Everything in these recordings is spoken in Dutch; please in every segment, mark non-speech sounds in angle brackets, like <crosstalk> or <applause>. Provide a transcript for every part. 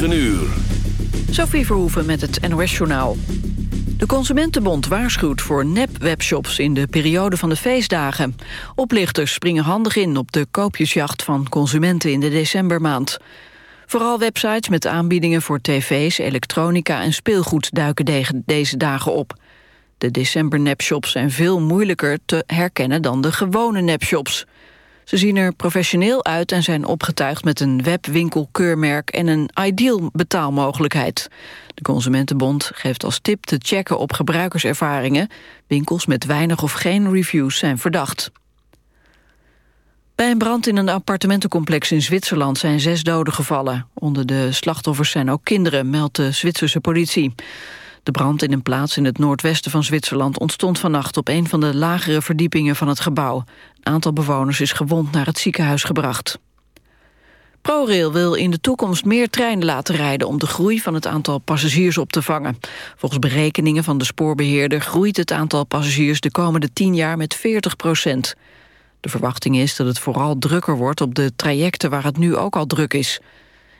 9 uur. Sophie Verhoeven met het NOS-journaal. De Consumentenbond waarschuwt voor nep-webshops in de periode van de feestdagen. Oplichters springen handig in op de koopjesjacht van consumenten in de decembermaand. Vooral websites met aanbiedingen voor tv's, elektronica en speelgoed duiken deze dagen op. De december-nepshops zijn veel moeilijker te herkennen dan de gewone nepshops. Ze zien er professioneel uit en zijn opgetuigd met een webwinkelkeurmerk en een ideal betaalmogelijkheid. De Consumentenbond geeft als tip te checken op gebruikerservaringen. Winkels met weinig of geen reviews zijn verdacht. Bij een brand in een appartementencomplex in Zwitserland zijn zes doden gevallen. Onder de slachtoffers zijn ook kinderen, meldt de Zwitserse politie. De brand in een plaats in het noordwesten van Zwitserland ontstond vannacht op een van de lagere verdiepingen van het gebouw. Aantal bewoners is gewond naar het ziekenhuis gebracht. ProRail wil in de toekomst meer treinen laten rijden... om de groei van het aantal passagiers op te vangen. Volgens berekeningen van de spoorbeheerder... groeit het aantal passagiers de komende 10 jaar met 40 procent. De verwachting is dat het vooral drukker wordt op de trajecten... waar het nu ook al druk is.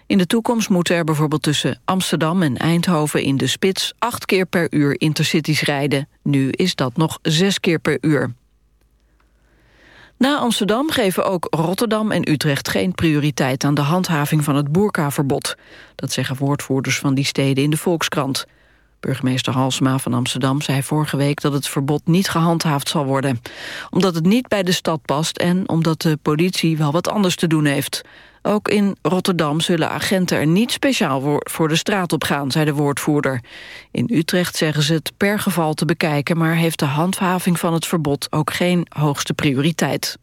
In de toekomst moeten er bijvoorbeeld tussen Amsterdam en Eindhoven in de spits acht keer per uur intercities rijden. Nu is dat nog zes keer per uur. Na Amsterdam geven ook Rotterdam en Utrecht geen prioriteit aan de handhaving van het boerkaverbod. Dat zeggen woordvoerders van die steden in de Volkskrant. Burgemeester Halsma van Amsterdam zei vorige week dat het verbod niet gehandhaafd zal worden. Omdat het niet bij de stad past en omdat de politie wel wat anders te doen heeft. Ook in Rotterdam zullen agenten er niet speciaal voor de straat op gaan, zei de woordvoerder. In Utrecht zeggen ze het per geval te bekijken, maar heeft de handhaving van het verbod ook geen hoogste prioriteit.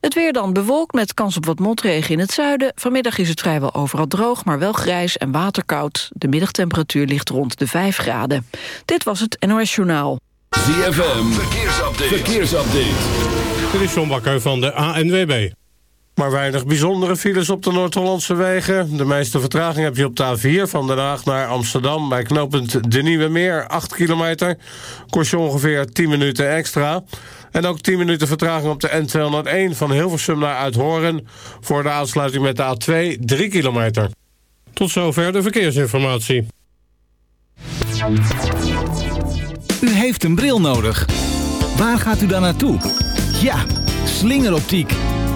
Het weer dan bewolkt met kans op wat motregen in het zuiden. Vanmiddag is het vrijwel overal droog, maar wel grijs en waterkoud. De middagtemperatuur ligt rond de 5 graden. Dit was het NOS Journaal. ZFM, verkeersupdate. verkeersupdate. Dit is John Bakker van de ANWB. Maar weinig bijzondere files op de Noord-Hollandse wegen. De meeste vertraging heb je op de A4 van Den Haag naar Amsterdam... bij knooppunt De Nieuwe Meer, 8 kilometer. Kost je ongeveer 10 minuten extra. En ook 10 minuten vertraging op de N201 van Hilversum naar Uithoren... voor de aansluiting met de A2, 3 kilometer. Tot zover de verkeersinformatie. U heeft een bril nodig. Waar gaat u dan naartoe? Ja, slingeroptiek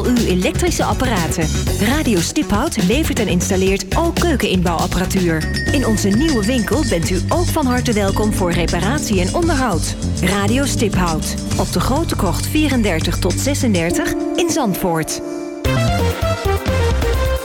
uw elektrische apparaten. Radio Stiphout levert en installeert ook keukeninbouwapparatuur. In onze nieuwe winkel bent u ook van harte welkom voor reparatie en onderhoud. Radio Stiphout op de Grote Krocht 34 tot 36 in Zandvoort.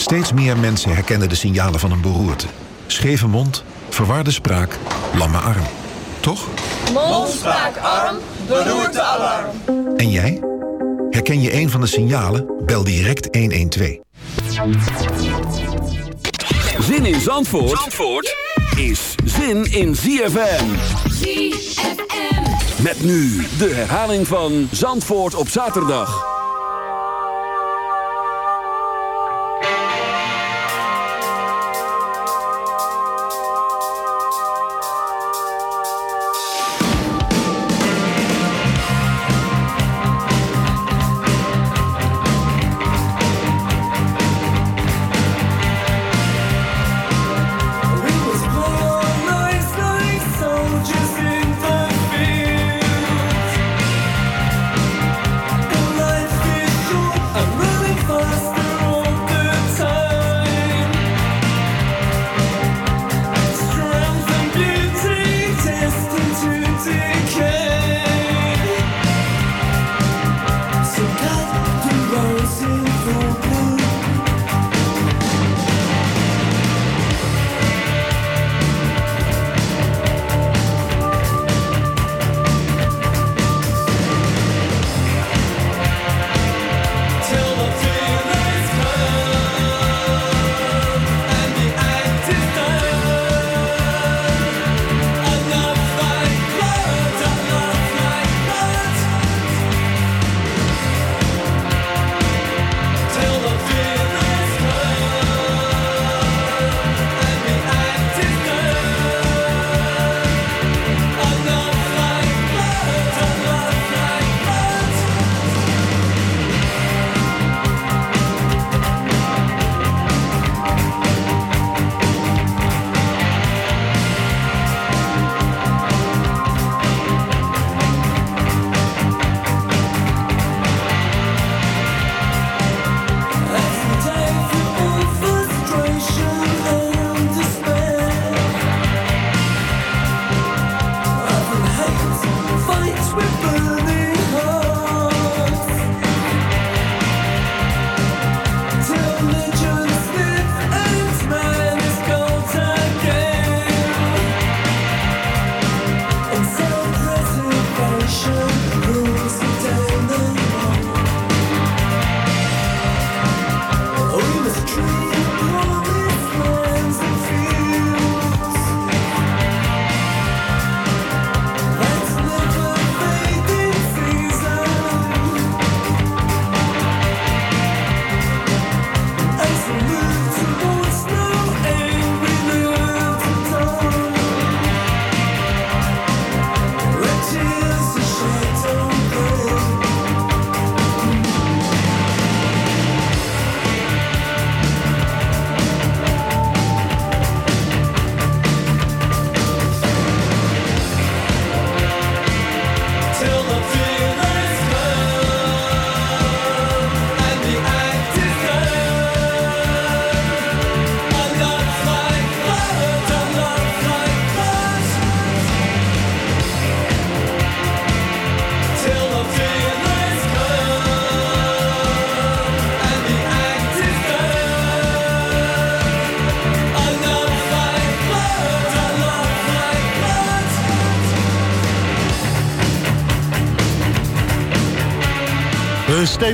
Steeds meer mensen herkennen de signalen van een beroerte. Scheve mond, verwarde spraak, lamme arm. Toch? Mond, spraak, arm, beroerte, alarm. En jij? Herken je een van de signalen? Bel direct 112. Zin in Zandvoort, Zandvoort is zin in ZFM. ZFM. Met nu de herhaling van Zandvoort op zaterdag.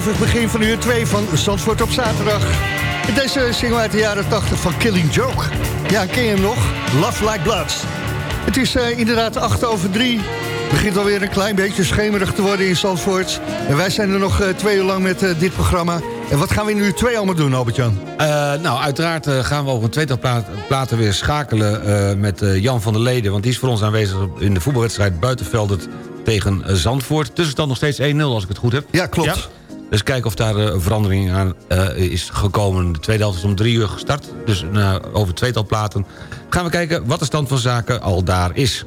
Stevig begin van uur 2 van Zandvoort op zaterdag. Deze single uit de jaren 80 van Killing Joke. Ja, ken je hem nog? Love Like Blood. Het is uh, inderdaad 8 over 3. begint alweer een klein beetje schemerig te worden in Zandvoort. En wij zijn er nog uh, twee uur lang met uh, dit programma. En wat gaan we in uur 2 allemaal doen, Albert-Jan? nou, uiteraard gaan we op een tweetal platen weer schakelen met Jan van der Leden. Want die is voor ons aanwezig in de voetbalwedstrijd Buitenveldert tegen Zandvoort. Tussenstand nog steeds 1-0 als ik het goed heb. Ja, klopt. Ja. Dus kijken of daar een verandering aan uh, is gekomen. De tweede helft is om drie uur gestart. Dus uh, over tweetal platen gaan we kijken wat de stand van zaken al daar is.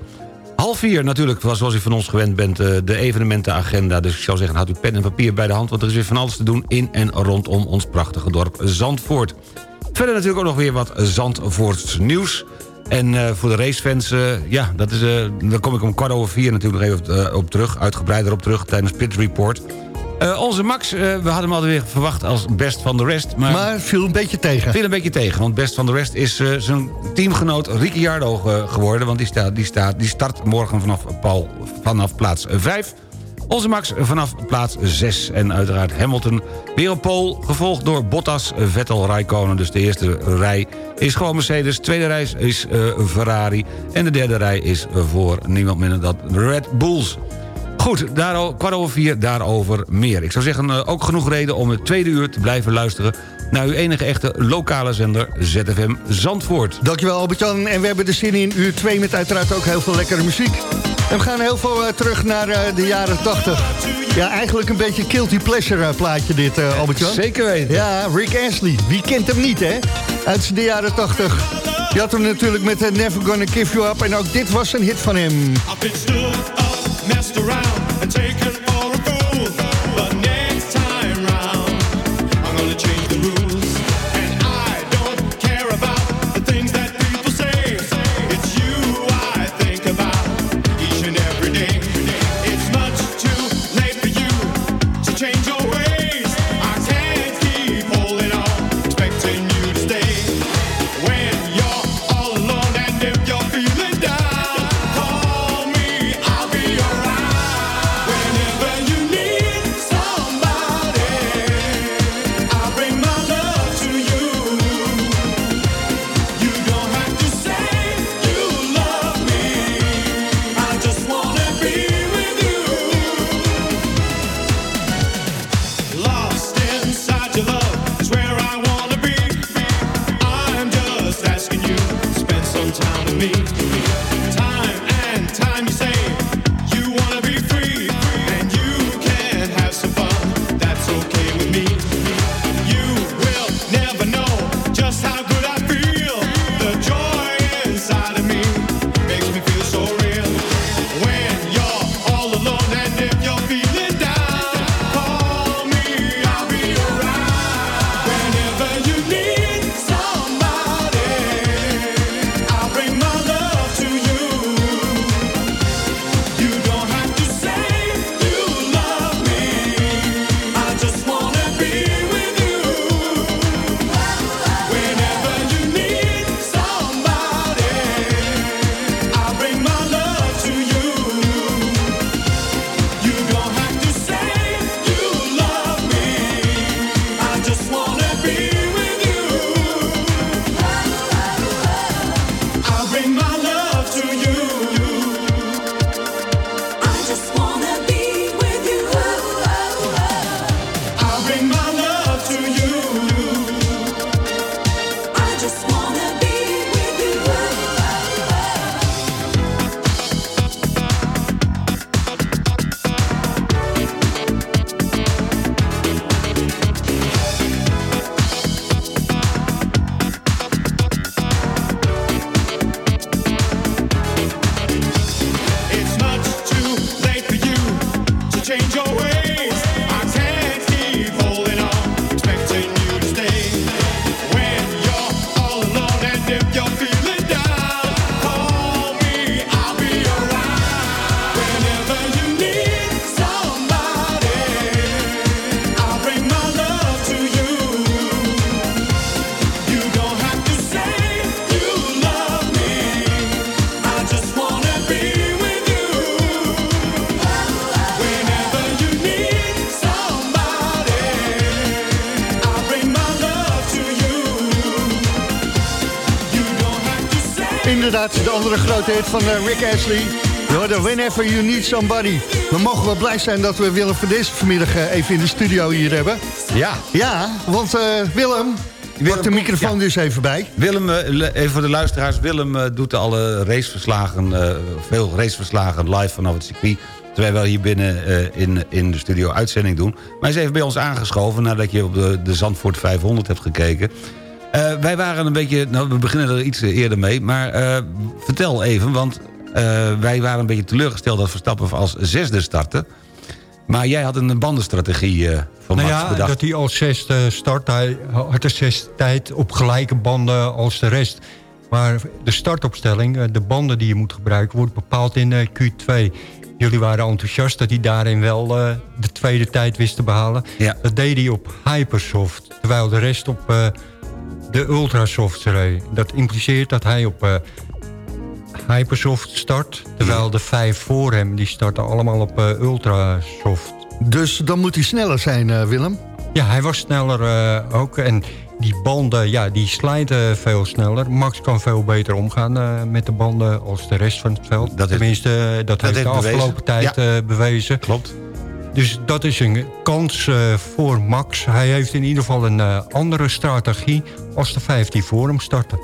Half vier natuurlijk, zoals u van ons gewend bent, de evenementenagenda. Dus ik zou zeggen, houd uw pen en papier bij de hand... want er is weer van alles te doen in en rondom ons prachtige dorp Zandvoort. Verder natuurlijk ook nog weer wat Zandvoorts nieuws... En voor de racefans, ja, dat is, uh, daar kom ik om kwart over vier natuurlijk nog even op terug. Uitgebreider op terug tijdens Pit Report. Onze Max, we hadden hem altijd weer verwacht als best van de rest. Maar, maar viel een beetje tegen. Viel een beetje tegen, want best van de rest is zijn teamgenoot Ricciardo geworden. Want die, staat, die, staat, die start morgen vanaf, Paul, vanaf plaats 5. Onze Max vanaf plaats 6. En uiteraard Hamilton weer op pole, gevolgd door Bottas, Vettel, Raikkonen. Dus de eerste rij is gewoon Mercedes. De tweede rij is Ferrari. En de derde rij is voor niemand minder dan Red Bulls. Goed, daar, kwart over vier, daarover meer. Ik zou zeggen, uh, ook genoeg reden om het tweede uur te blijven luisteren... naar uw enige echte lokale zender ZFM Zandvoort. Dankjewel Albert-Jan. En we hebben de zin in uur 2 met uiteraard ook heel veel lekkere muziek. En we gaan heel veel uh, terug naar uh, de jaren 80. Ja, eigenlijk een beetje guilty pleasure uh, plaatje dit, Albert-Jan. Zeker weten. Ja, Rick Astley. Wie kent hem niet, hè? Uit de jaren 80. Je had hem natuurlijk met Never Gonna Give You Up. En ook dit was een hit van hem. messed around and taken de andere grote hit van uh, Rick Ashley. De Whenever You Need Somebody. We mogen wel blij zijn dat we Willem van deze vanmiddag uh, even in de studio hier hebben. Ja. Ja, want uh, Willem, Willem, de microfoon ja. dus even bij. Willem, even voor de luisteraars. Willem doet alle raceverslagen, veel raceverslagen live vanaf het circuit. Terwijl we hier binnen in, in de studio uitzending doen. Maar hij is even bij ons aangeschoven nadat je op de, de Zandvoort 500 hebt gekeken. Uh, wij waren een beetje... Nou, we beginnen er iets eerder mee. Maar uh, vertel even, want uh, wij waren een beetje teleurgesteld... dat Verstappen als zesde startte. Maar jij had een bandenstrategie van nou Max ja, bedacht. dat hij als zesde start. Hij had de zesde tijd op gelijke banden als de rest. Maar de startopstelling, de banden die je moet gebruiken... wordt bepaald in Q2. Jullie waren enthousiast dat hij daarin wel de tweede tijd wist te behalen. Ja. Dat deed hij op Hypersoft. Terwijl de rest op de Ultrasoft. Dat impliceert dat hij op uh, Hypersoft start... terwijl de vijf voor hem, die starten allemaal op uh, Ultrasoft. Dus dan moet hij sneller zijn, uh, Willem? Ja, hij was sneller ook. En die banden, ja, die slijten veel sneller. Max kan veel beter omgaan met de banden als de rest van het veld. Dat Tenminste, dat, dat heeft de afgelopen tijd ja. bewezen. Klopt. Dus dat is een kans uh, voor Max. Hij heeft in ieder geval een uh, andere strategie als de 15 voor hem starten.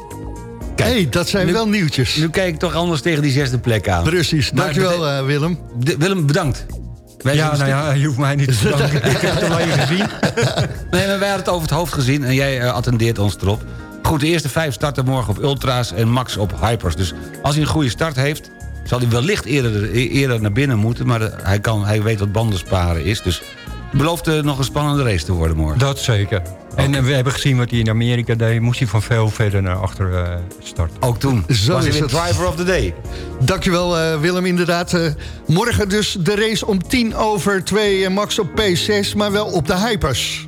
Kijk, hey, dat zijn nu, wel nieuwtjes. Nu kijk ik toch anders tegen die zesde plek aan. Precies, dankjewel uh, Willem. De, Willem, bedankt. Wij ja, nou ja, je hoeft mij niet te <laughs> bedanken. ik heb het alleen gezien. <laughs> nee, maar wij hadden het over het hoofd gezien en jij attendeert ons erop. Goed, de eerste vijf starten morgen op Ultra's en Max op Hypers. Dus als hij een goede start heeft, zal hij wellicht eerder, eerder naar binnen moeten... maar de, hij, kan, hij weet wat bandensparen is. Dus het belooft uh, nog een spannende race te worden morgen. Dat zeker. Okay. En uh, we hebben gezien wat hij in Amerika deed. Moest hij van veel verder naar achter uh, starten. Ook toen Zo was hij is weer driver of the day. Dankjewel Willem, inderdaad. morgen dus de race om tien over twee. Max op P6, maar wel op de Hypers.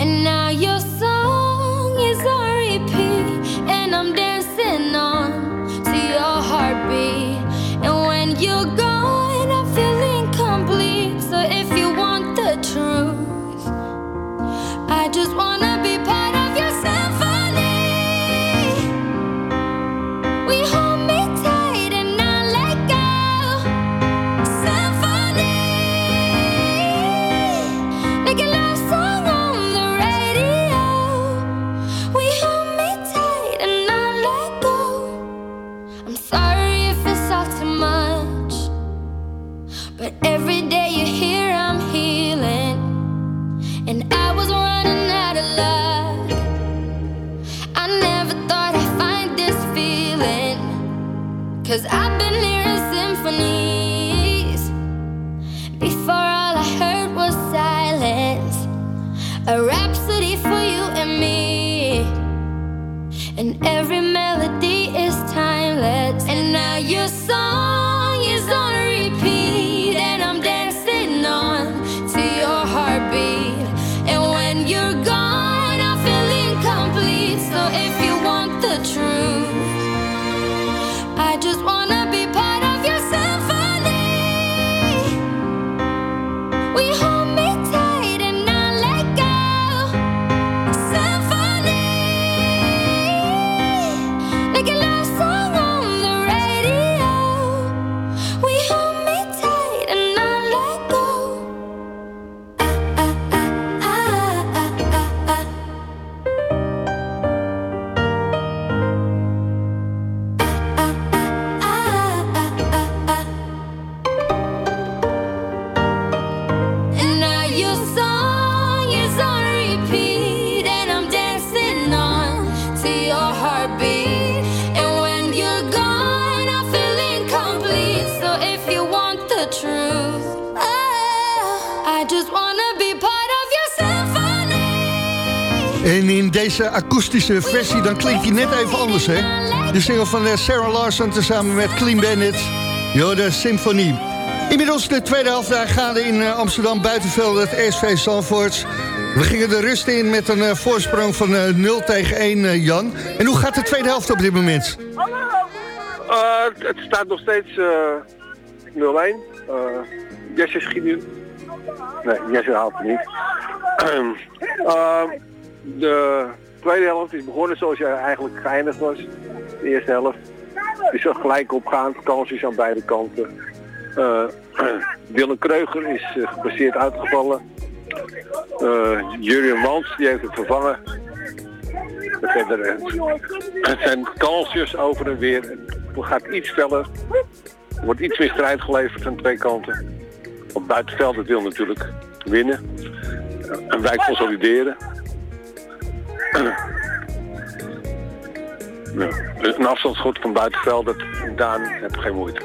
I'm sorry if it's all too much, but every day you hear I'm healing. And I was running out of luck. I never thought I'd find this feeling. Cause I've been hearing in deze akoestische versie, dan klinkt hij net even anders, hè? De single van eh, Sarah Larson tezamen met Clean Bandit. de Symfonie. Inmiddels de tweede helft daar gaande in eh, Amsterdam buitenveld het SV Zandvoort. We gingen de rust in met een uh, voorsprong van uh, 0 tegen 1, Jan. En hoe gaat de tweede helft op dit moment? het staat nog steeds 0-1. Jesse schiet nu... Nee, Jesse haalt het niet. <clears throat> de tweede helft is begonnen zoals jij eigenlijk geëindigd was. De eerste helft is er gelijk opgaand, kansjes aan beide kanten. Uh, <clears throat> Willem Kreuger is uh, uitgevallen. Uh, Jurien Wans die heeft het vervangen. Het zijn kansjes over en weer. Het gaat iets feller. Er wordt iets meer strijd geleverd aan twee kanten. Op buitenveld het wil natuurlijk winnen. En wij consolideren. Ja. Een afstandsschot van buitenveld, dat, Daan heb geen moeite.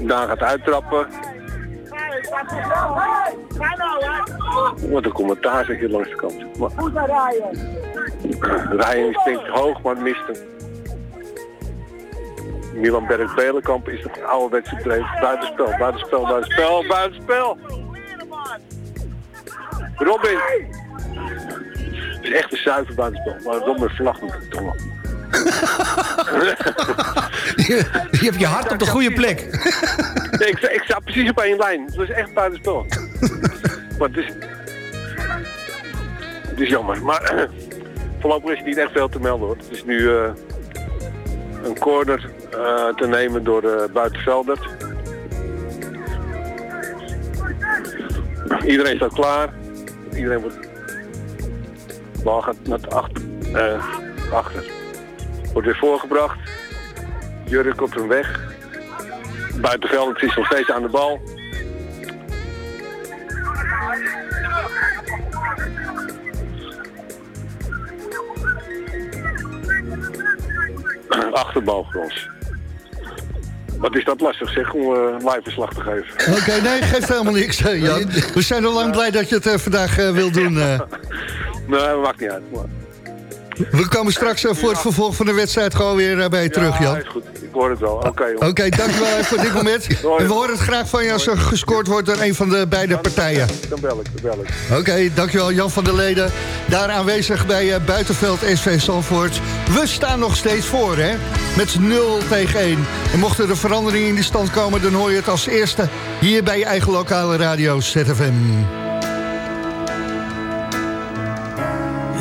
Daan gaat uittrappen. Wat een commentaar zeg je langs de kant. Maar... Ryan springt hoog, maar mist hem. Milan Berg-Belenkamp is nog een ouderwetse dreef. Buitenspel, buitenspel, buitenspel, buitenspel. Robin! Het is echt een zuiver buitenspel. Maar Robin vlag moet tongen. <laughs> je, je hebt je hart op de goede plek. ik, ik sta precies op één lijn. Het was echt buitenspel. maar het is... Het is jammer. Maar <clears throat> voorlopig is het niet echt veel te melden hoor. Het is nu uh, een corner uh, te nemen door de buitenvelder. Iedereen staat klaar. Iedereen wordt... De bal gaat naar achter. Uh, achter. Wordt weer voorgebracht. Jurk op een weg. Buitenveld is nog steeds aan de bal. Achterbal voor ons. Wat is dat lastig zeg, om uh, live verslag te geven. Oké, nee, geeft helemaal niks, Jan. We zijn al lang blij dat je het uh, vandaag uh, wil <laughs> doen. Nee, dat maakt niet uit. Maar... We komen straks voor het vervolg van de wedstrijd gewoon weer bij je terug, Jan. Ja, is goed. Ik hoor het wel. Oké, okay, Oké, okay, dankjewel voor dit <laughs> moment. En we horen het graag van je als er gescoord wordt door een van de beide partijen. Dan bel ik, dan bel ik. Oké, okay, dankjewel Jan van der Leden. Daar aanwezig bij Buitenveld SV Zandvoort. We staan nog steeds voor, hè? Met 0 tegen 1. En mochten er veranderingen in die stand komen... dan hoor je het als eerste hier bij je eigen lokale radio ZFM.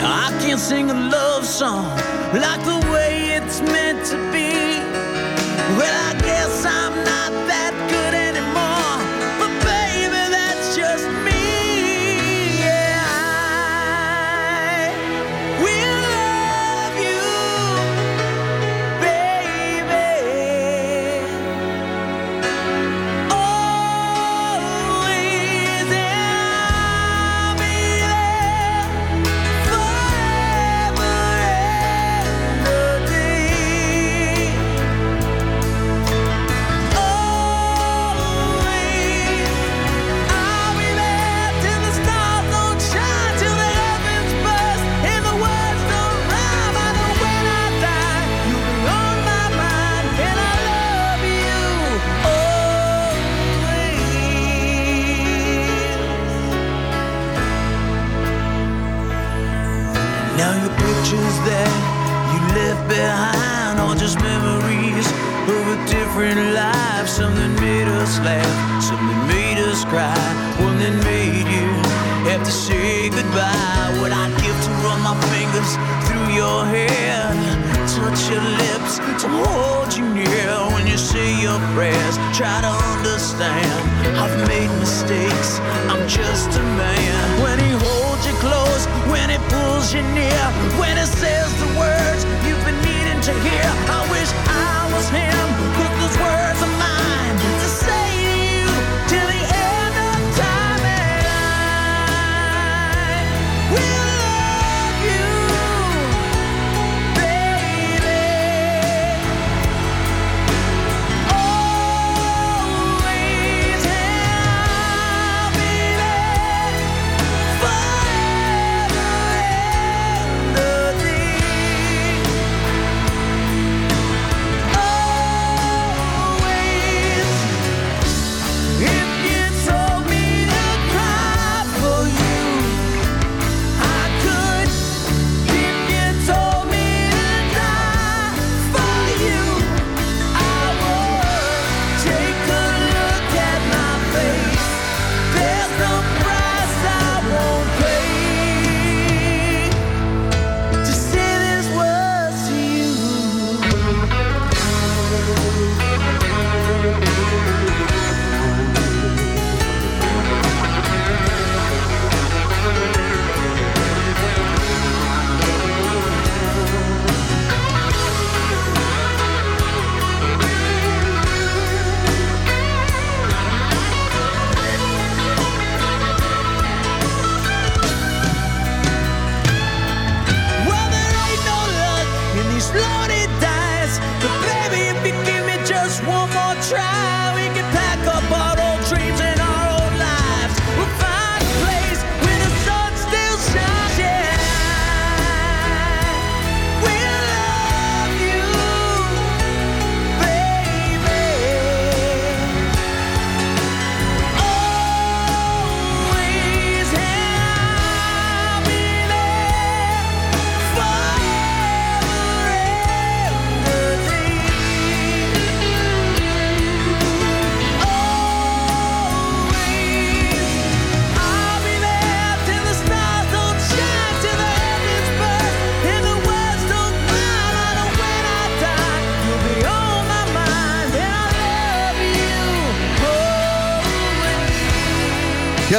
I can't sing a love song like the way it's meant to be. Well, I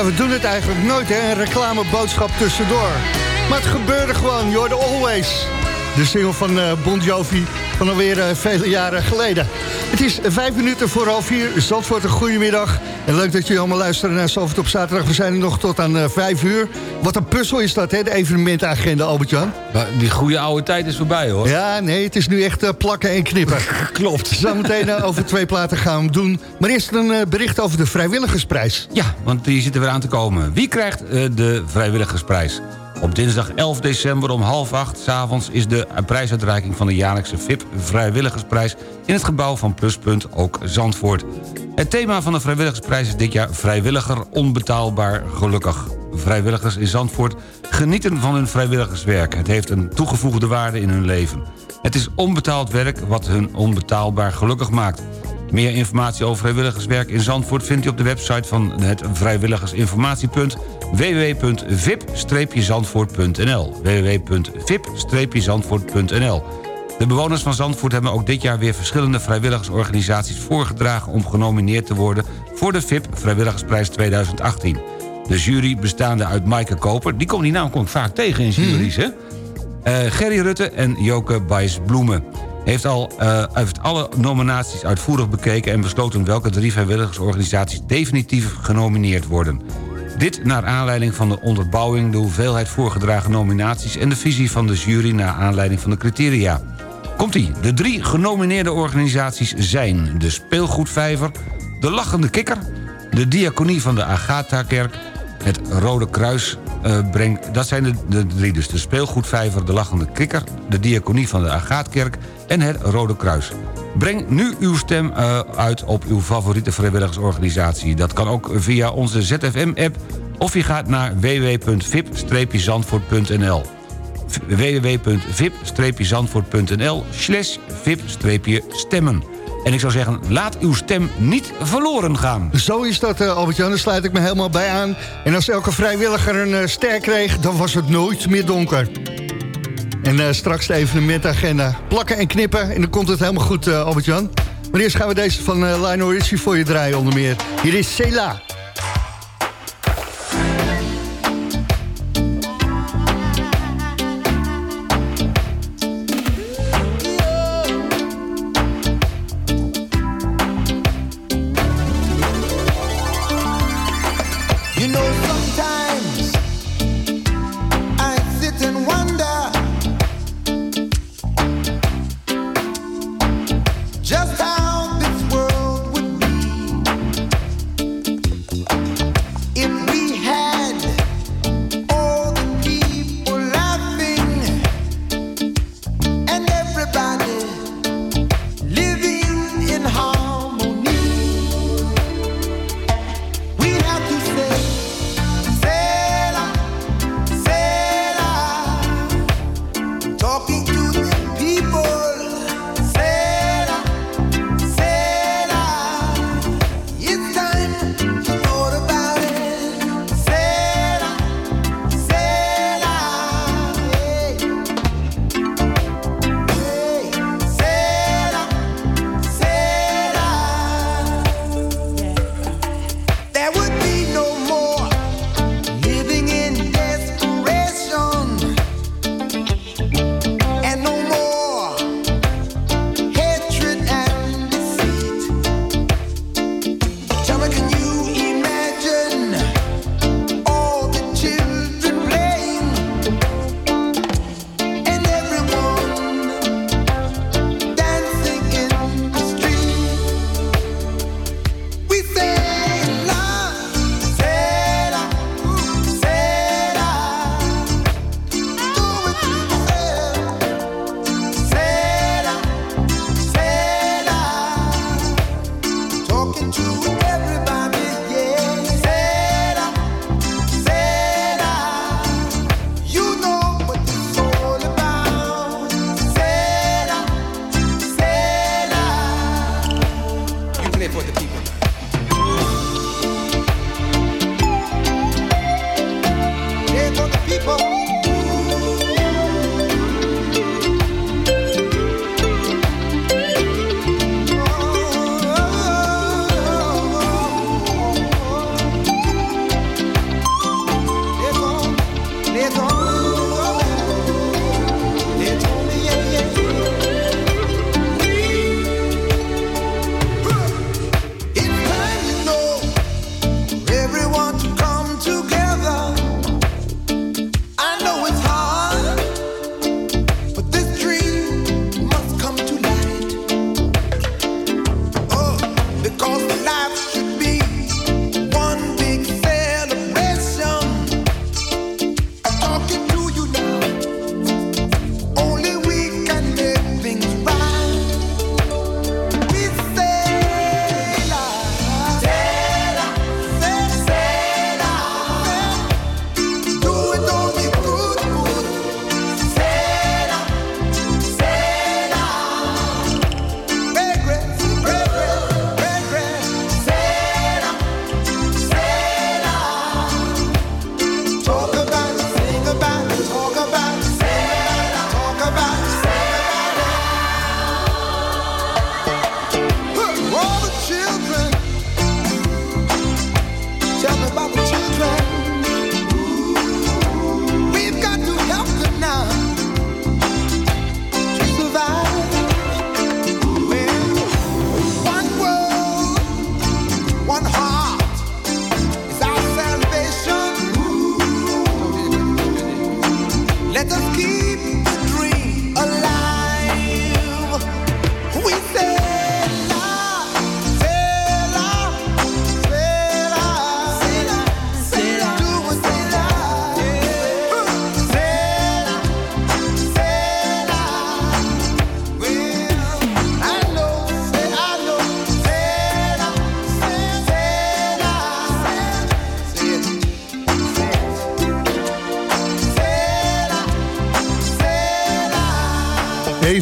we doen het eigenlijk nooit, hè? Een reclameboodschap tussendoor. Maar het gebeurde gewoon, you're the always. De single van eh, Bon Jovi van alweer eh, vele jaren geleden. Het is vijf minuten voor half vier. Zandvoort, een goede middag. En leuk dat jullie allemaal luisteren naar Zandvoort op zaterdag. We zijn er nog tot aan eh, vijf uur. Wat een puzzel is dat, hè? De evenementenagenda, Albert-Jan. Die goede oude tijd is voorbij, hoor. Ja, nee, het is nu echt eh, plakken en knippen. <laughs> Klopt. Zometeen eh, over twee platen gaan we hem doen. Maar eerst een bericht over de vrijwilligersprijs. Ja, want die zit er weer aan te komen. Wie krijgt de vrijwilligersprijs? Op dinsdag 11 december om half acht s'avonds... is de prijsuitreiking van de jaarlijkse VIP Vrijwilligersprijs... in het gebouw van Pluspunt, ook Zandvoort. Het thema van de vrijwilligersprijs is dit jaar... vrijwilliger onbetaalbaar gelukkig. Vrijwilligers in Zandvoort genieten van hun vrijwilligerswerk. Het heeft een toegevoegde waarde in hun leven. Het is onbetaald werk wat hun onbetaalbaar gelukkig maakt. Meer informatie over vrijwilligerswerk in Zandvoort... vindt u op de website van het vrijwilligersinformatiepunt www.vip-zandvoort.nl www.vip-zandvoort.nl De bewoners van Zandvoort hebben ook dit jaar weer verschillende vrijwilligersorganisaties voorgedragen om genomineerd te worden voor de VIP Vrijwilligersprijs 2018. De jury bestaande uit Maaike Koper, die komt die naam kom ik vaak tegen in juries, hè? Eh, Gerry Rutte en Joke Bijs-Bloemen. Heeft, al, eh, heeft alle nominaties uitvoerig bekeken... en besloten welke drie vrijwilligersorganisaties definitief genomineerd worden. Dit naar aanleiding van de onderbouwing... de hoeveelheid voorgedragen nominaties... en de visie van de jury naar aanleiding van de criteria. Komt-ie. De drie genomineerde organisaties zijn... de Speelgoedvijver, de Lachende Kikker... de Diaconie van de Agatha-kerk... het Rode Kruis eh, brengt... dat zijn de, de drie, dus de Speelgoedvijver, de Lachende Kikker... de Diaconie van de Agaatkerk en het Rode Kruis. Breng nu uw stem eh, uit op uw favoriete vrijwilligersorganisatie. Dat kan ook via onze ZFM-app... of je gaat naar www.vip-zandvoort.nl www.vip-zandvoort.nl slash vip-stemmen. En ik zou zeggen, laat uw stem niet verloren gaan. Zo is dat, eh, Albert-Jan. Daar sluit ik me helemaal bij aan. En als elke vrijwilliger een eh, ster kreeg... dan was het nooit meer donker. En eh, straks de evenementagenda. Plakken en knippen. En dan komt het helemaal goed, eh, Albert-Jan. Maar eerst gaan we deze van uh, Lionel Richie voor je draaien onder meer. Hier is Cela.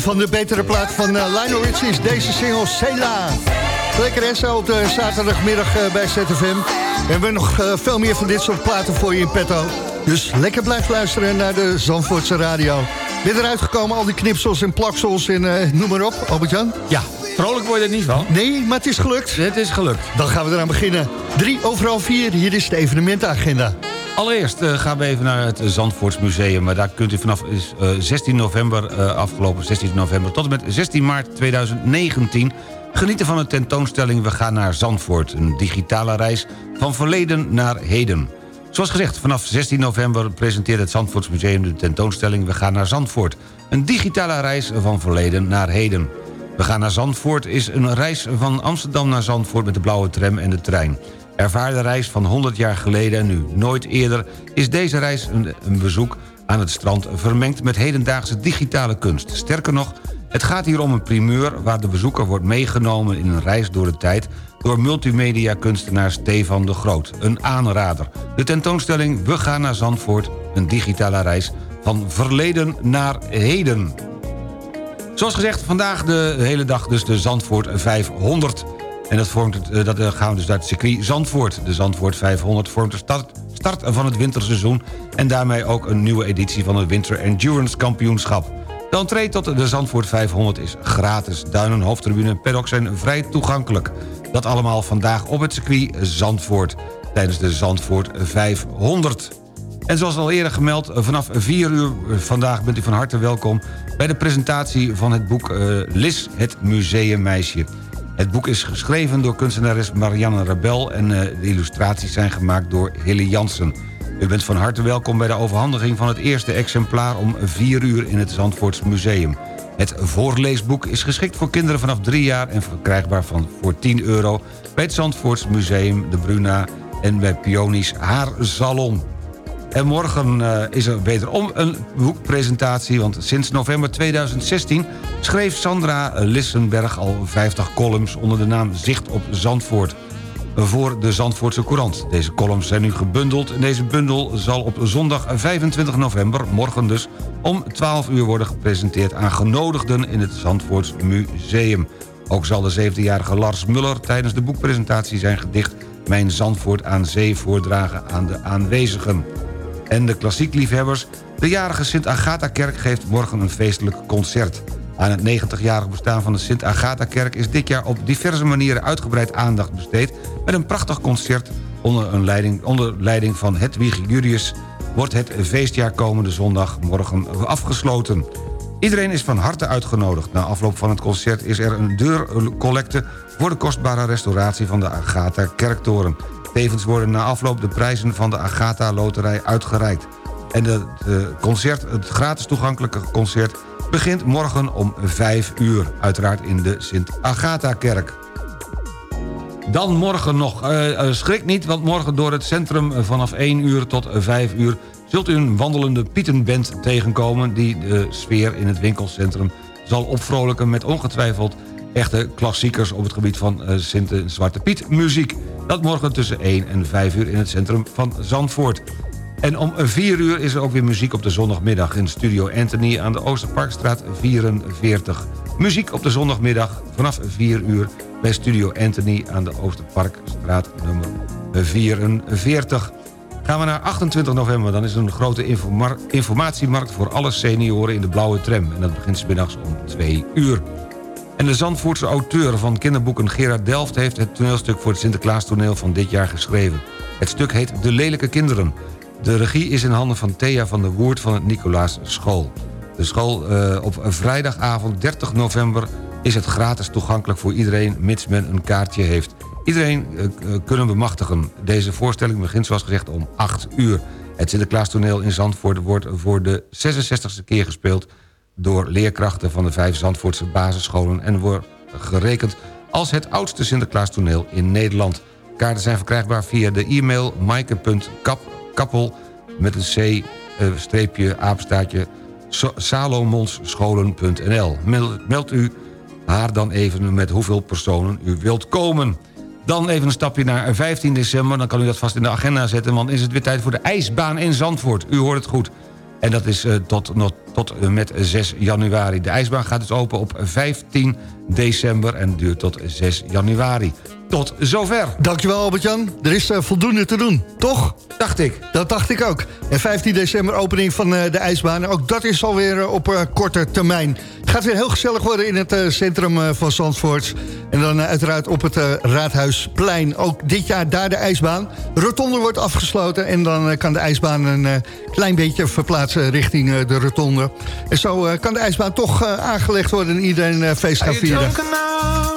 Van de betere platen van uh, Lionel Richie is deze single Cela. Lekker hè, zo op de zaterdagmiddag uh, bij ZFM. We hebben nog uh, veel meer van dit soort platen voor je in petto. Dus lekker blijf luisteren naar de Zandvoortse radio. Ben eruit gekomen, al die knipsels en plaksels en noem maar op, Albert-Jan? Ja, vrolijk word je er niet van. Nee, maar het is gelukt. Het is gelukt. Dan gaan we eraan beginnen. Drie overal vier, hier is de evenementenagenda. Allereerst uh, gaan we even naar het Zandvoortsmuseum. Maar daar kunt u vanaf uh, 16 november, uh, afgelopen 16 november... tot en met 16 maart 2019 genieten van een tentoonstelling... We gaan naar Zandvoort, een digitale reis van verleden naar heden. Zoals gezegd, vanaf 16 november presenteert het Zandvoortsmuseum... de tentoonstelling We gaan naar Zandvoort. Een digitale reis van verleden naar heden. We gaan naar Zandvoort is een reis van Amsterdam naar Zandvoort... met de blauwe tram en de trein. Ervaar de reis van 100 jaar geleden en nu. Nooit eerder is deze reis een, een bezoek aan het strand... vermengd met hedendaagse digitale kunst. Sterker nog, het gaat hier om een primeur... waar de bezoeker wordt meegenomen in een reis door de tijd... door multimedia-kunstenaar Stefan de Groot. Een aanrader. De tentoonstelling We gaan naar Zandvoort. Een digitale reis van verleden naar heden. Zoals gezegd, vandaag de hele dag dus de Zandvoort 500... En dat, vormt het, dat gaan we dus naar het circuit Zandvoort. De Zandvoort 500 vormt de start, start van het winterseizoen... en daarmee ook een nieuwe editie van het Winter Endurance Kampioenschap. De entree tot de Zandvoort 500 is gratis. Duinen, hoofdtribune en paddock zijn vrij toegankelijk. Dat allemaal vandaag op het circuit Zandvoort... tijdens de Zandvoort 500. En zoals al eerder gemeld, vanaf 4 uur vandaag bent u van harte welkom... bij de presentatie van het boek uh, Lis, het museummeisje... Het boek is geschreven door kunstenares Marianne Rebel... en uh, de illustraties zijn gemaakt door Hilly Jansen. U bent van harte welkom bij de overhandiging van het eerste exemplaar... om 4 uur in het Zandvoorts Museum. Het voorleesboek is geschikt voor kinderen vanaf 3 jaar... en verkrijgbaar van voor 10 euro bij het Zandvoorts Museum, de Bruna... en bij Pioni's Haar Salon. En morgen uh, is er wederom een boekpresentatie... want sinds november 2016 schreef Sandra Lissenberg al 50 columns... onder de naam Zicht op Zandvoort voor de Zandvoortse Courant. Deze columns zijn nu gebundeld en deze bundel zal op zondag 25 november, morgen dus, om 12 uur worden gepresenteerd aan genodigden in het Zandvoorts Museum. Ook zal de 17-jarige Lars Muller tijdens de boekpresentatie zijn gedicht Mijn Zandvoort aan Zee voordragen aan de aanwezigen en de klassiekliefhebbers... de jarige Sint-Agatha-kerk geeft morgen een feestelijk concert. Aan het 90-jarig bestaan van de Sint-Agatha-kerk... is dit jaar op diverse manieren uitgebreid aandacht besteed... met een prachtig concert onder, een leiding, onder leiding van Hedwig Jurius... wordt het feestjaar komende zondag morgen afgesloten. Iedereen is van harte uitgenodigd. Na afloop van het concert is er een deurcollecte... voor de kostbare restauratie van de Agatha-kerktoren. Tevens worden na afloop de prijzen van de Agatha-loterij uitgereikt. En het concert, het gratis toegankelijke concert... begint morgen om 5 uur. Uiteraard in de Sint-Agatha-kerk. Dan morgen nog. Uh, schrik niet, want morgen door het centrum vanaf 1 uur tot 5 uur... zult u een wandelende Pietenband tegenkomen... die de sfeer in het winkelcentrum zal opvrolijken... met ongetwijfeld echte klassiekers op het gebied van uh, Sint Zwarte Piet muziek. Dat morgen tussen 1 en 5 uur in het centrum van Zandvoort. En om 4 uur is er ook weer muziek op de zondagmiddag... in Studio Anthony aan de Oosterparkstraat 44. Muziek op de zondagmiddag vanaf 4 uur... bij Studio Anthony aan de Oosterparkstraat nummer 44. Gaan we naar 28 november, dan is er een grote informatiemarkt... voor alle senioren in de blauwe tram. En dat begint middags om 2 uur. En de Zandvoortse auteur van kinderboeken Gerard Delft... heeft het toneelstuk voor het Sinterklaastoneel van dit jaar geschreven. Het stuk heet De Lelijke Kinderen. De regie is in handen van Thea van der Woert van het Nicolaas School. De school uh, op vrijdagavond 30 november is het gratis toegankelijk voor iedereen... mits men een kaartje heeft. Iedereen uh, kunnen bemachtigen. Deze voorstelling begint zoals gezegd om 8 uur. Het Sinterklaastoneel in Zandvoort wordt voor de 66e keer gespeeld door leerkrachten van de vijf Zandvoortse basisscholen... en wordt gerekend als het oudste Sinterklaastoneel in Nederland. Kaarten zijn verkrijgbaar via de e-mail maaike.kappel met een c uh, streepje apenstaatje salomonsscholen.nl. Meld, u haar dan even met hoeveel personen u wilt komen. Dan even een stapje naar 15 december. Dan kan u dat vast in de agenda zetten... want is het weer tijd voor de ijsbaan in Zandvoort. U hoort het goed. En dat is uh, tot, not, tot met 6 januari. De ijsbaan gaat dus open op 15 december en duurt tot 6 januari. Tot zover. Dankjewel Albert-Jan. Er is eh, voldoende te doen, toch? Dacht ik. Dat dacht ik ook. En 15 december opening van eh, de ijsbaan. Ook dat is alweer eh, op eh, korte termijn. Het gaat weer heel gezellig worden in het eh, centrum eh, van Zandvoort. En dan uiteraard op het eh, Raadhuisplein. Ook dit jaar daar de ijsbaan. Rotonde wordt afgesloten en dan kan de ijsbaan een eh, klein beetje verplaatsen richting eh, de rotonde. En zo eh, kan de ijsbaan toch eh, aangelegd worden en iedereen feest gaan Are you vieren.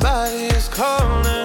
Body is calling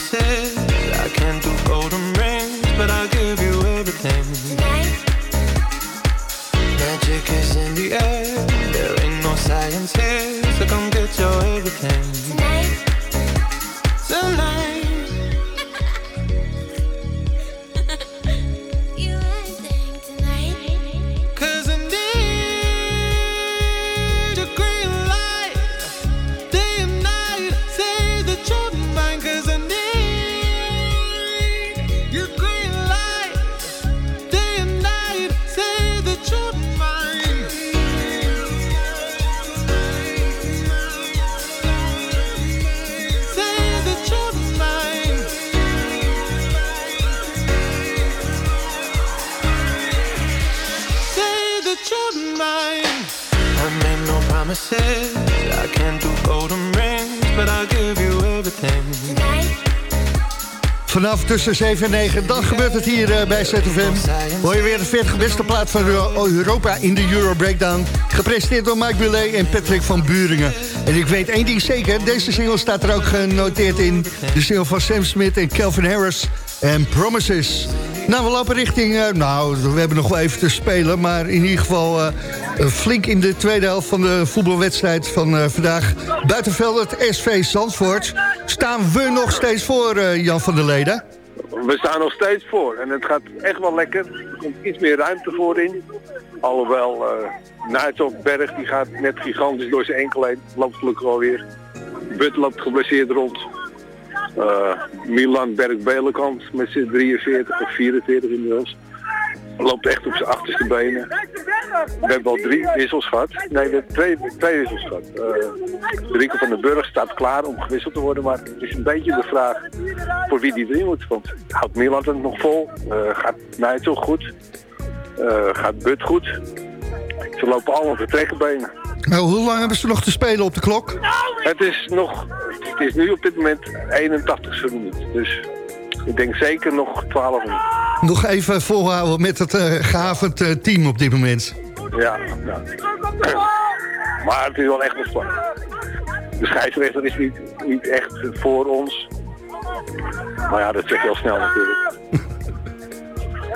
I can't Vanaf tussen 7 en 9, dan gebeurt het hier eh, bij ZFM. Hoor je weer de 40 beste plaat van Euro- Europa in de Euro Breakdown. Gepresenteerd door Mike Bulet en Patrick van Buringen. En ik weet één ding zeker, deze single staat er ook genoteerd in. De single van Sam Smith en Calvin Harris en Promises. Nou, we lopen richting... eh, nou, we hebben nog wel even te spelen... maar in ieder geval eh, flink in de tweede helft van de voetbalwedstrijd van vandaag. Buitenveld het SV Zandvoort. Staan we nog steeds voor, eh, Jan van der Leden? We staan nog steeds voor en het gaat echt wel lekker. Er komt iets meer ruimte voor in. Alhoewel, uh, Nuitopberg die gaat net gigantisch door zijn enkel heen. Loopt gelukkig wel weer. But loopt geblesseerd rond. Uh, Milan Berg-Belenkamp met zijn 43 of 44 inmiddels. Loopt echt op zijn achterste benen. We hebben al drie wissels gehad. Nee, we hebben twee, twee wissels gehad. Uh, Rico van den Burg staat klaar om gewisseld te worden. Maar het is een beetje de vraag voor wie die erin moet. Want houdt Milan het nog vol? Uh, gaat Nigel goed? Uh, gaat But goed? Ze lopen allemaal vertrekkenbenen. Nou, hoe lang hebben ze nog te spelen op de klok? Het is nog, het is nu op dit moment 81ste minuut. Dus ik denk zeker nog 12 minuten. Nog even volhouden met het uh, gehavend uh, team op dit moment. Ja, ja. Maar het is wel echt wel spannend. De scheidsrechter is niet, niet echt voor ons. Maar ja, dat je heel snel natuurlijk. <laughs>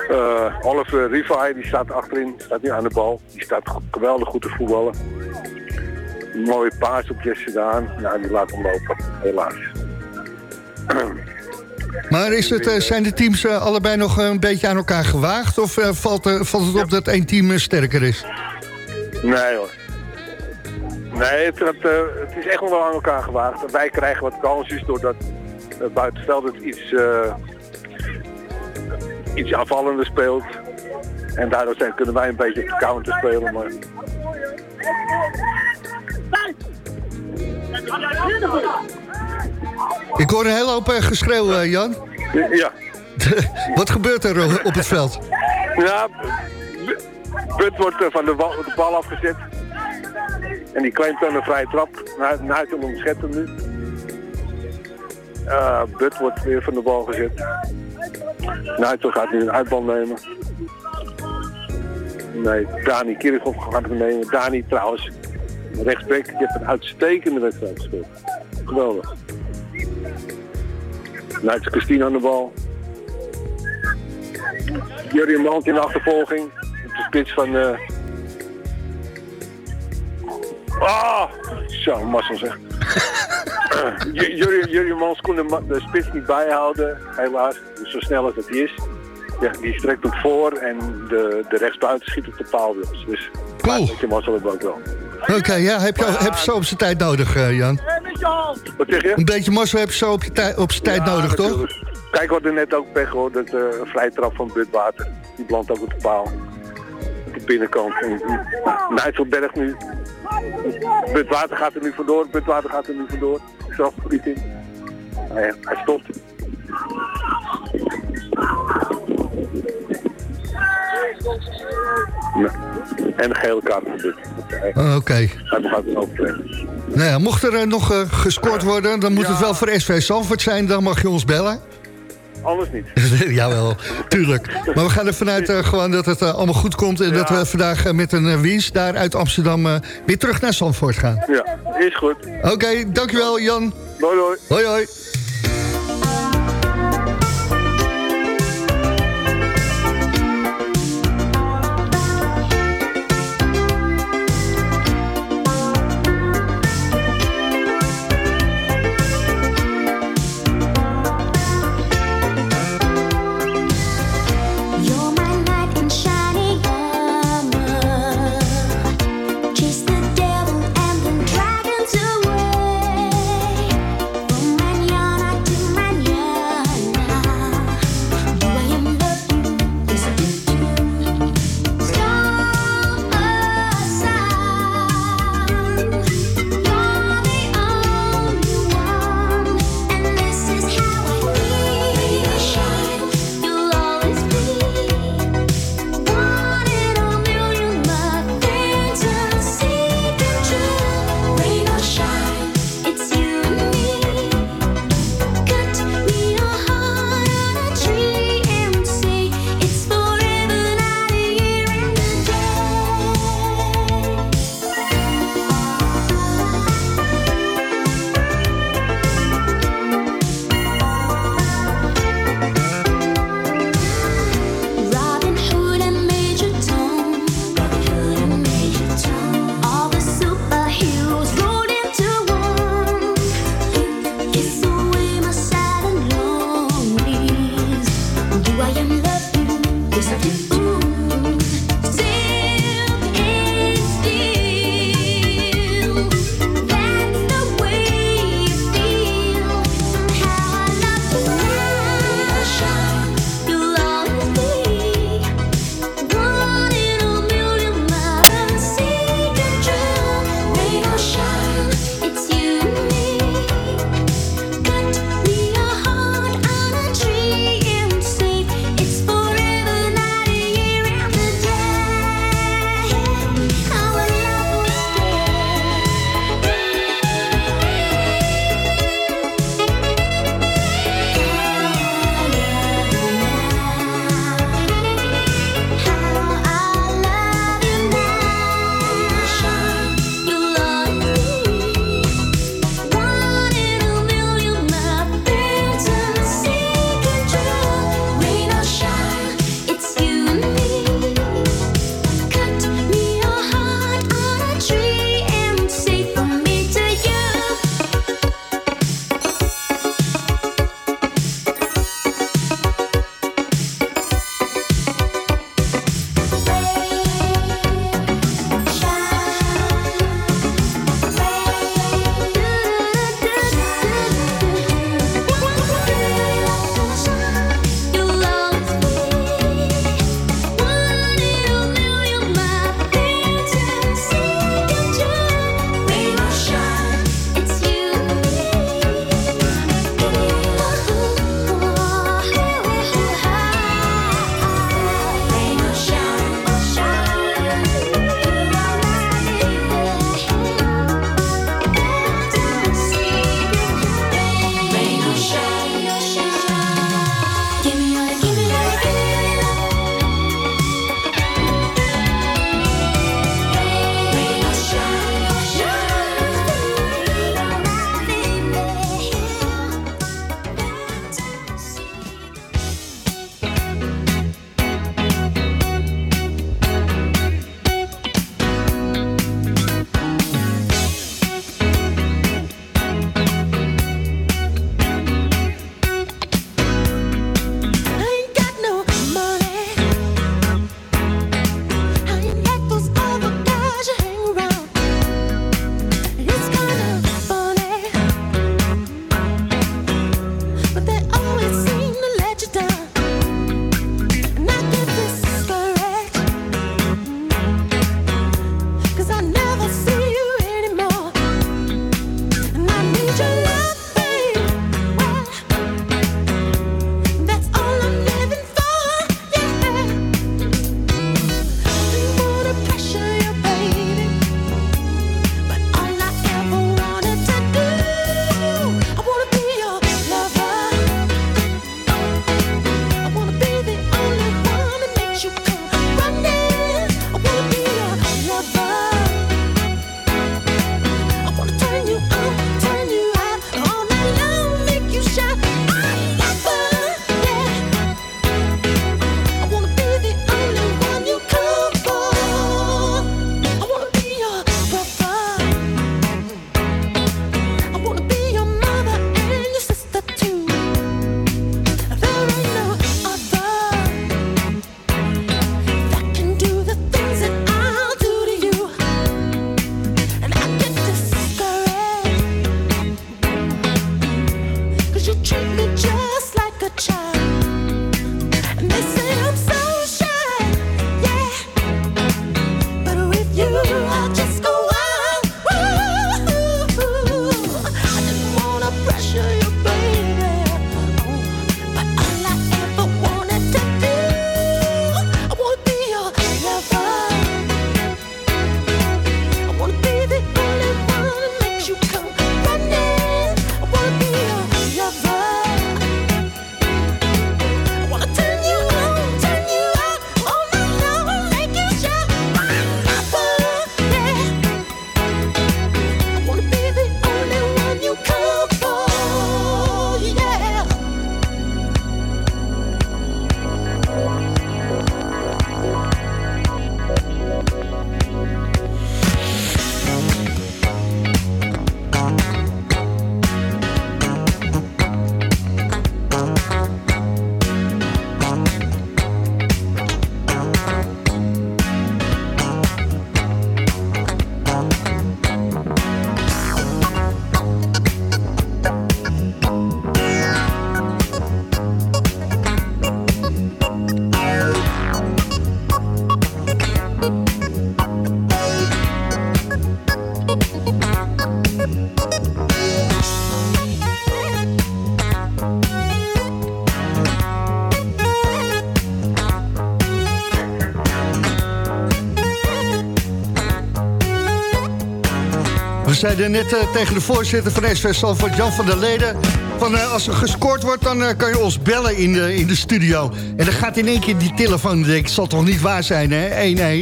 Eh Oliver Rivai, die staat achterin, staat nu aan de bal. Die staat geweldig goed te voetballen. Een mooie paas op Jesse Daan. Nou, die laat hem lopen, helaas. <clears throat> Maar is het, eh, zijn de teams eh, allebei nog een beetje aan elkaar gewaagd? Of eh, valt, eh, valt het op dat één team eh, sterker is? Nee hoor. Nee, het, het, eh, het is echt nog wel aan elkaar gewaagd. Wij krijgen wat kansjes doordat uh, buitenveld het iets, eh, iets aanvallender speelt. En daardoor zijn, kunnen wij een beetje op de counter spelen. Maar... Ik hoor een hele hoop eh, geschreeuw, eh, Jan. Ja. <laughs> Wat gebeurt er eh, op het veld? Ja, But wordt van de, bal, de bal afgezet. En die claimt dan een vrije trap. Nigel onderschept hem nu. Uh, But wordt weer van de bal gezet. Nigel gaat nu een uitbal nemen. Nee, Dani Kirchhoff gaat hem nemen. Dani trouwens, rechtsback, die heeft een uitstekende wedstrijd gespeeld. Geweldig. Nigel Christine aan de bal. Jurien Mand in de achtervolging. Op de spits van... eh Ah, zo, mazzel zeg. <laughs> J- Jurien Mans kon de, de spits niet bijhouden, helaas. Dus zo snel als het is. Ja, die strekt hem voor en de, de rechtsbuiten schiet op de paal. Dus, dus cool. mazzel hebben we ook wel. Oké, ja, heb je, heb je zo op zijn tijd nodig, eh, Jan? Wat zeg je? Een beetje mazzel heb je zo op, je tij- op zijn tijd Ja, nodig, toch? Kijk, we hadden net ook pech hoor, dat eh, een vrije trap van Budwater. Die belandt ook op de paal. Op de binnenkant. En, nou, Nijsselberg nu. Budwater gaat er nu vandoor, Budwater gaat er nu vandoor. Strafgebied in. Hij, hij stopt. En een gele kaart. Oh, Oké. Een overtreding. Nou ja, mocht er eh, nog eh, gescoord worden, dan moet het wel voor SV Zandvoort zijn. Dan mag je ons bellen. Anders niet. <laughs> Jawel, tuurlijk. Maar we gaan er vanuit eh, gewoon dat het eh, allemaal goed komt... en dat we vandaag eh, met een eh, winst daar uit Amsterdam eh, weer terug naar Zandvoort gaan. Ja, is goed. Oké, dankjewel Jan. Doei doei. Hoi hoi. We zeiden net eh, tegen de voorzitter van SV Salford, Jan van der Leden... van eh, als er gescoord wordt, dan eh, kan je ons bellen in de, in de studio. En dan gaat in één keer die telefoon, denk ik, zal toch niet waar zijn, hè?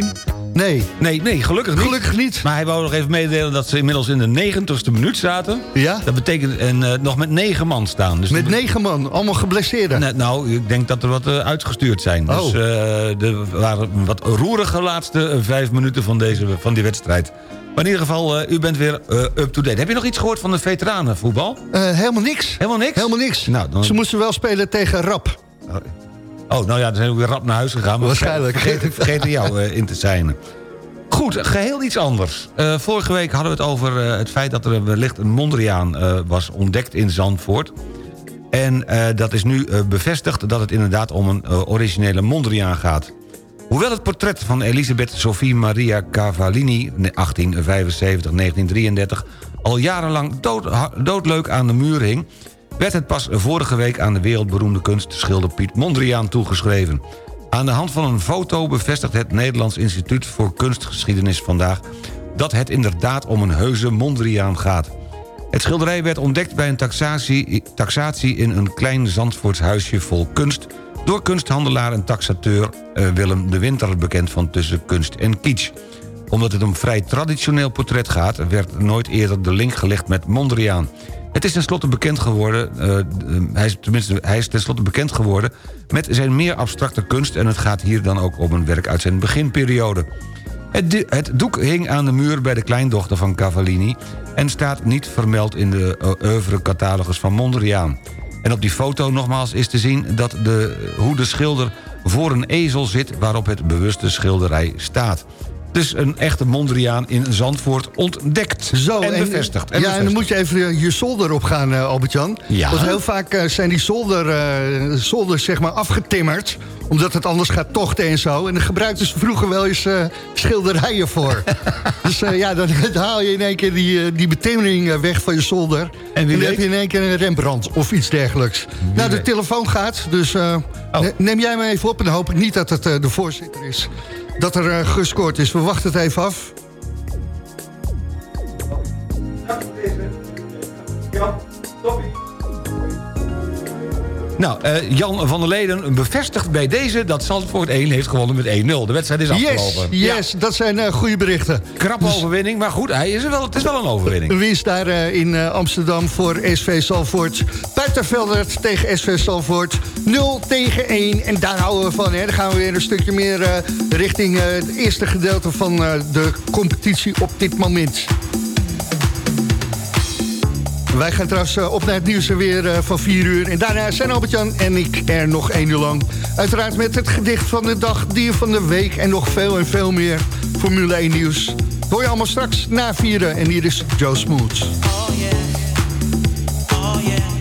1-1. Nee. Nee, nee, gelukkig niet. Gelukkig niet. Maar hij wou nog even meedelen dat ze inmiddels in de negentigste minuut zaten. Ja? Dat betekent en, nog met negen man staan. Dus Met negen man, allemaal geblesseerden. Nee, nou, ik denk dat er wat uitgestuurd zijn. Oh. Dus er waren wat roerige laatste vijf minuten van, deze, van die wedstrijd. Maar in ieder geval, eh, u bent weer eh, up-to-date. Heb je nog iets gehoord van de veteranenvoetbal? Eh, helemaal niks. Helemaal niks? Helemaal niks. Nou, dan... Ze moesten wel spelen tegen Rap. Oh, nou ja, dan zijn we weer rap naar huis gegaan. Maar Waarschijnlijk. Vergeet, vergeten jou eh, in te zijn. Goed, geheel iets anders. Vorige week hadden we het over het feit dat er wellicht een Mondriaan was ontdekt in Zandvoort. En dat is nu bevestigd dat het inderdaad om een originele Mondriaan gaat. Hoewel het portret van Elisabeth Sophie Maria Cavallini... 1875-1933 al jarenlang dood, doodleuk aan de muur hing... werd het pas vorige week aan de wereldberoemde kunstschilder Piet Mondriaan toegeschreven. Aan de hand van een foto bevestigt het Nederlands Instituut voor Kunstgeschiedenis vandaag... dat het inderdaad om een heuse Mondriaan gaat. Het schilderij werd ontdekt bij een taxatie, taxatie in een klein Zandvoorts huisje vol kunst... door kunsthandelaar en taxateur eh, Willem de Winter, bekend van Tussen Kunst en Kitsch. Omdat het om vrij traditioneel portret gaat... werd nooit eerder de link gelegd met Mondriaan. Het is tenslotte bekend geworden, eh, eh, hij, is, tenminste, hij is tenslotte bekend geworden... met zijn meer abstracte kunst... en het gaat hier dan ook om een werk uit zijn beginperiode. Het, het doek hing aan de muur bij de kleindochter van Cavallini... en staat niet vermeld in de oeuvre-catalogus van Mondriaan. En op die foto nogmaals is te zien dat de, hoe de schilder voor een ezel zit... waarop het bewuste schilderij staat. Dus een echte Mondriaan in Zandvoort ontdekt Zo, en, bevestigd. En ja, en dan moet je even je zolder op gaan, eh, Albert-Jan. Ja. Want heel vaak eh, zijn die zolder, eh, zolders zeg maar afgetimmerd omdat het anders gaat tochten en zo. En daar gebruikten ze vroeger wel eens eh, schilderijen voor. <laughs> dus eh, ja, dan, <laughs> dan haal je in één keer die, eh, die betimmering eh, weg van je zolder. En, dan heb je in één keer een Rembrandt of iets dergelijks. nou, de weet. telefoon gaat, dus eh, ne- neem jij me even op. En dan hoop ik niet dat het eh, de voorzitter is. Dat er eh, gescoord is. We wachten het even af. Nou, eh, Jan van der Leden bevestigt bij deze... dat Zandvoort 1 heeft gewonnen met 1-0. De wedstrijd is Yes, afgelopen. yes, dat zijn eh, goede berichten. Krappe overwinning, maar goed, hij is er wel, het is wel een overwinning. Een winst daar eh, in Amsterdam voor SV Salvoort. Buitenveldert tegen SV Salvoort. 0 tegen 1. En daar houden we van. Hè. Dan gaan we weer een stukje meer richting het eerste gedeelte van de competitie op dit moment. Wij gaan trouwens eh, op naar het nieuws er weer eh, van 4 uur. En daarna zijn Albert-Jan en ik er nog 1 uur lang. Uiteraard met het gedicht van de dag, dier van de week... en nog veel en veel meer Formule 1 nieuws. Hoor je allemaal straks na vieren. En hier is Joe Smooth. Brothers,